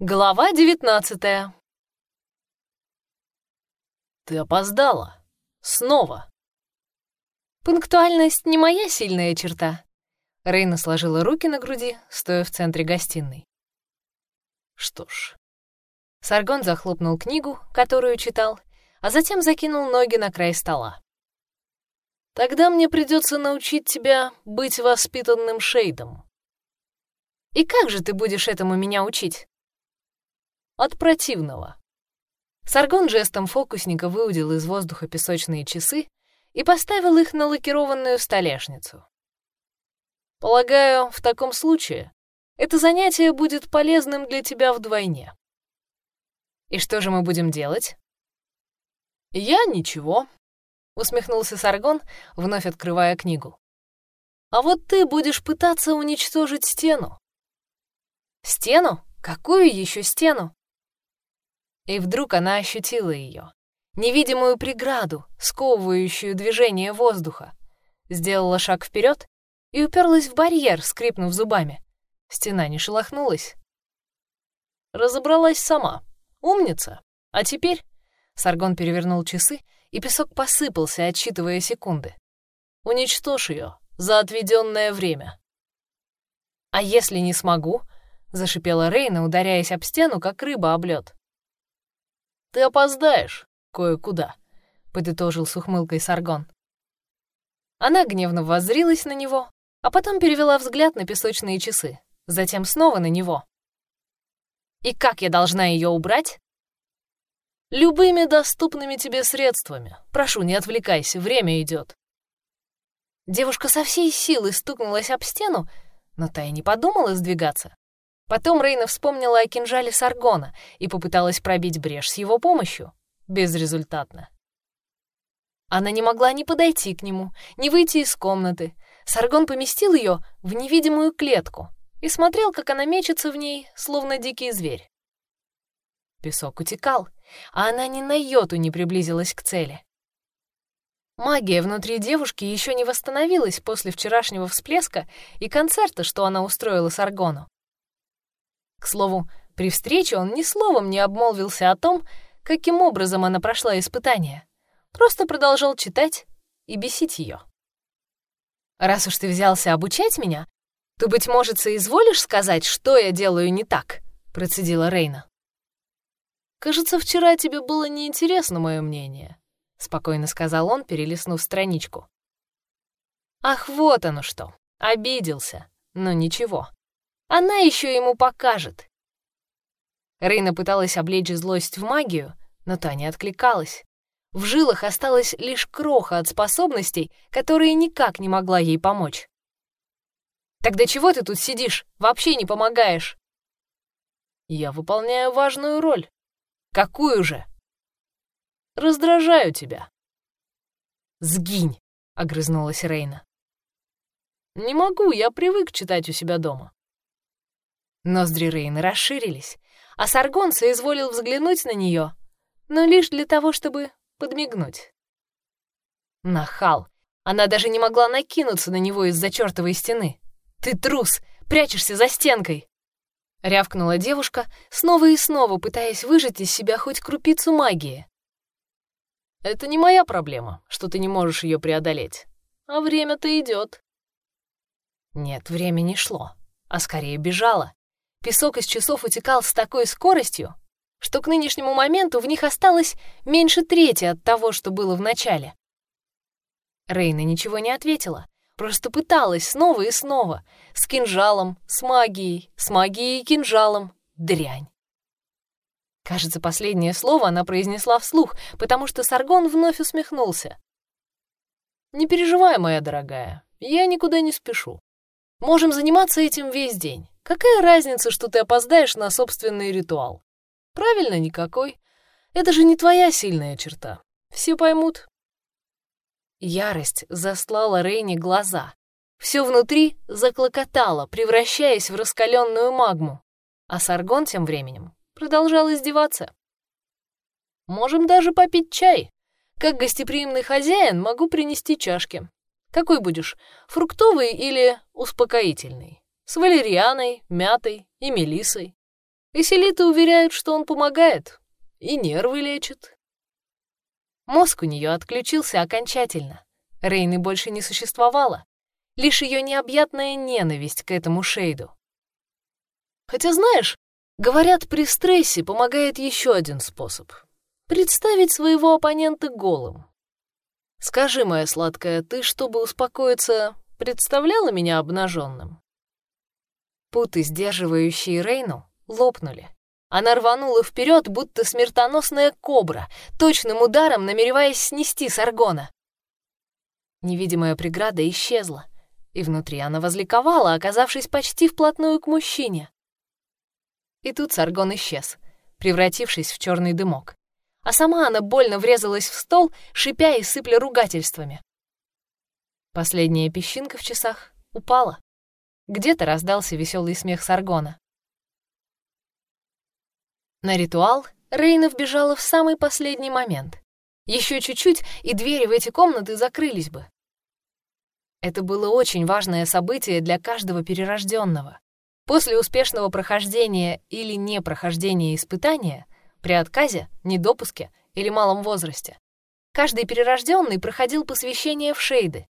Глава девятнадцатая. Ты опоздала. Снова. Пунктуальность не моя сильная черта. Рейна сложила руки на груди, стоя в центре гостиной. Что ж. Саргон захлопнул книгу, которую читал, а затем закинул ноги на край стола. Тогда мне придется научить тебя быть воспитанным шейдом. И как же ты будешь этому меня учить? От противного. Саргон жестом фокусника выудил из воздуха песочные часы и поставил их на лакированную столешницу. Полагаю, в таком случае это занятие будет полезным для тебя вдвойне. И что же мы будем делать? Я ничего, усмехнулся Саргон, вновь открывая книгу. А вот ты будешь пытаться уничтожить стену. Стену? Какую еще стену? И вдруг она ощутила ее. Невидимую преграду, сковывающую движение воздуха. Сделала шаг вперед и уперлась в барьер, скрипнув зубами. Стена не шелохнулась. Разобралась сама. Умница. А теперь... Саргон перевернул часы, и песок посыпался, отсчитывая секунды. Уничтожь ее за отведенное время. А если не смогу? Зашипела Рейна, ударяясь об стену, как рыба об лед. Ты опоздаешь кое-куда», — подытожил с ухмылкой Саргон. Она гневно воззрилась на него, а потом перевела взгляд на песочные часы, затем снова на него. «И как я должна ее убрать?» «Любыми доступными тебе средствами. Прошу, не отвлекайся, время идет. Девушка со всей силы стукнулась об стену, но та и не подумала сдвигаться. Потом Рейна вспомнила о кинжале Саргона и попыталась пробить брешь с его помощью. Безрезультатно. Она не могла ни подойти к нему, ни выйти из комнаты. Саргон поместил ее в невидимую клетку и смотрел, как она мечется в ней, словно дикий зверь. Песок утекал, а она ни на йоту не приблизилась к цели. Магия внутри девушки еще не восстановилась после вчерашнего всплеска и концерта, что она устроила Саргону. К слову, при встрече он ни словом не обмолвился о том, каким образом она прошла испытание. Просто продолжал читать и бесить ее. «Раз уж ты взялся обучать меня, то, быть может, соизволишь сказать, что я делаю не так?» — процедила Рейна. «Кажется, вчера тебе было неинтересно мое мнение», — спокойно сказал он, перелистнув страничку. «Ах, вот оно что! Обиделся. Но ничего. Она еще ему покажет. Рейна пыталась облечь злость в магию, но та не откликалась. В жилах осталась лишь кроха от способностей, которые никак не могла ей помочь. «Тогда чего ты тут сидишь? Вообще не помогаешь?» «Я выполняю важную роль». «Какую же?» «Раздражаю тебя». «Сгинь!» — огрызнулась Рейна. «Не могу, я привык читать у себя дома». Ноздри Рейны расширились, а Саргон соизволил взглянуть на нее, но лишь для того, чтобы подмигнуть. Нахал! Она даже не могла накинуться на него из-за чертовой стены. «Ты трус! Прячешься за стенкой!» Рявкнула девушка, снова и снова пытаясь выжать из себя хоть крупицу магии. «Это не моя проблема, что ты не можешь ее преодолеть. А время-то идет. Нет, время не шло, а скорее бежало. Песок из часов утекал с такой скоростью, что к нынешнему моменту в них осталось меньше трети от того, что было в начале. Рейна ничего не ответила, просто пыталась снова и снова, с кинжалом, с магией, с магией и кинжалом. Дрянь. Кажется, последнее слово она произнесла вслух, потому что Саргон вновь усмехнулся. «Не переживай, моя дорогая, я никуда не спешу. Можем заниматься этим весь день. Какая разница, что ты опоздаешь на собственный ритуал? Правильно, никакой. Это же не твоя сильная черта. Все поймут. Ярость заслала Рейни глаза. Все внутри заклокотало, превращаясь в раскаленную магму. А Саргон тем временем продолжал издеваться. «Можем даже попить чай. Как гостеприимный хозяин могу принести чашки. Какой будешь, фруктовый или успокоительный?» С валерианой, мятой и мелисой. Эселиты уверяют, что он помогает и нервы лечит. Мозг у нее отключился окончательно. Рейны больше не существовало. Лишь ее необъятная ненависть к этому Шейду. Хотя, знаешь, говорят, при стрессе помогает еще один способ — представить своего оппонента голым. Скажи, моя сладкая, ты, чтобы успокоиться, представляла меня обнаженным? Путы, сдерживающие Рейну, лопнули. Она рванула вперед, будто смертоносная кобра, точным ударом намереваясь снести Саргона. Невидимая преграда исчезла, и внутри она возликовала, оказавшись почти вплотную к мужчине. И тут Саргон исчез, превратившись в черный дымок. А сама она больно врезалась в стол, шипя и сыпля ругательствами. Последняя песчинка в часах упала. Где-то раздался веселый смех Саргона. На ритуал Рейна вбежала в самый последний момент. Еще чуть-чуть, и двери в эти комнаты закрылись бы. Это было очень важное событие для каждого перерожденного. После успешного прохождения или непрохождения испытания, при отказе, недопуске или малом возрасте, каждый перерожденный проходил посвящение в шейды.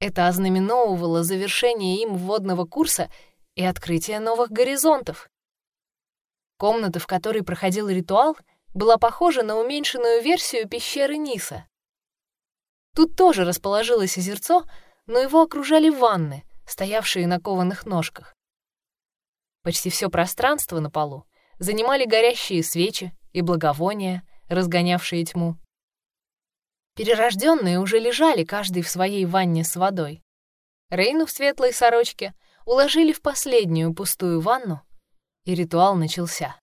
Это ознаменовывало завершение им вводного курса и открытие новых горизонтов. Комната, в которой проходил ритуал, была похожа на уменьшенную версию пещеры Ниса. Тут тоже расположилось озерцо, но его окружали ванны, стоявшие на кованых ножках. Почти все пространство на полу занимали горящие свечи и благовония, разгонявшие тьму. Перерожденные уже лежали каждый в своей ванне с водой. Рейну в светлой сорочке уложили в последнюю пустую ванну, и ритуал начался.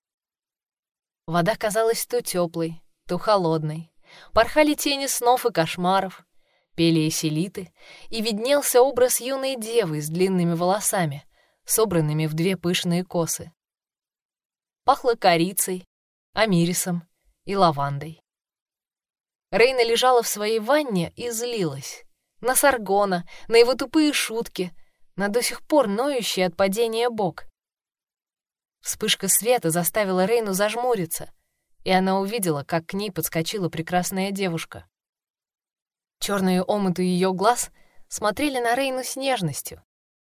Вода казалась то теплой, то холодной. Порхали тени снов и кошмаров, пели эселиты, и виднелся образ юной девы с длинными волосами, собранными в две пышные косы. Пахло корицей, амирисом и лавандой. Рейна лежала в своей ванне и злилась. На Саргона, на его тупые шутки, на до сих пор ноющий от падения бок. Вспышка света заставила Рейну зажмуриться, и она увидела, как к ней подскочила прекрасная девушка. Черные омыты ее глаз смотрели на Рейну с нежностью.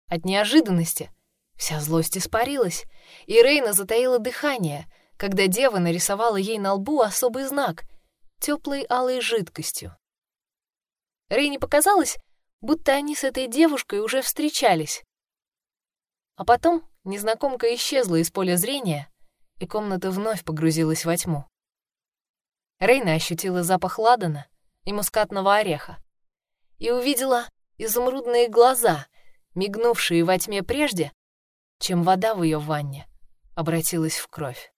От неожиданности вся злость испарилась, и Рейна затаила дыхание, когда дева нарисовала ей на лбу особый знак — теплой алой жидкостью. Рейне показалось, будто они с этой девушкой уже встречались. А потом Незнакомка исчезла из поля зрения, и комната вновь погрузилась во тьму. Рейна ощутила запах ладана и мускатного ореха и увидела изумрудные глаза, мигнувшие во тьме прежде, чем вода в ее ванне обратилась в кровь.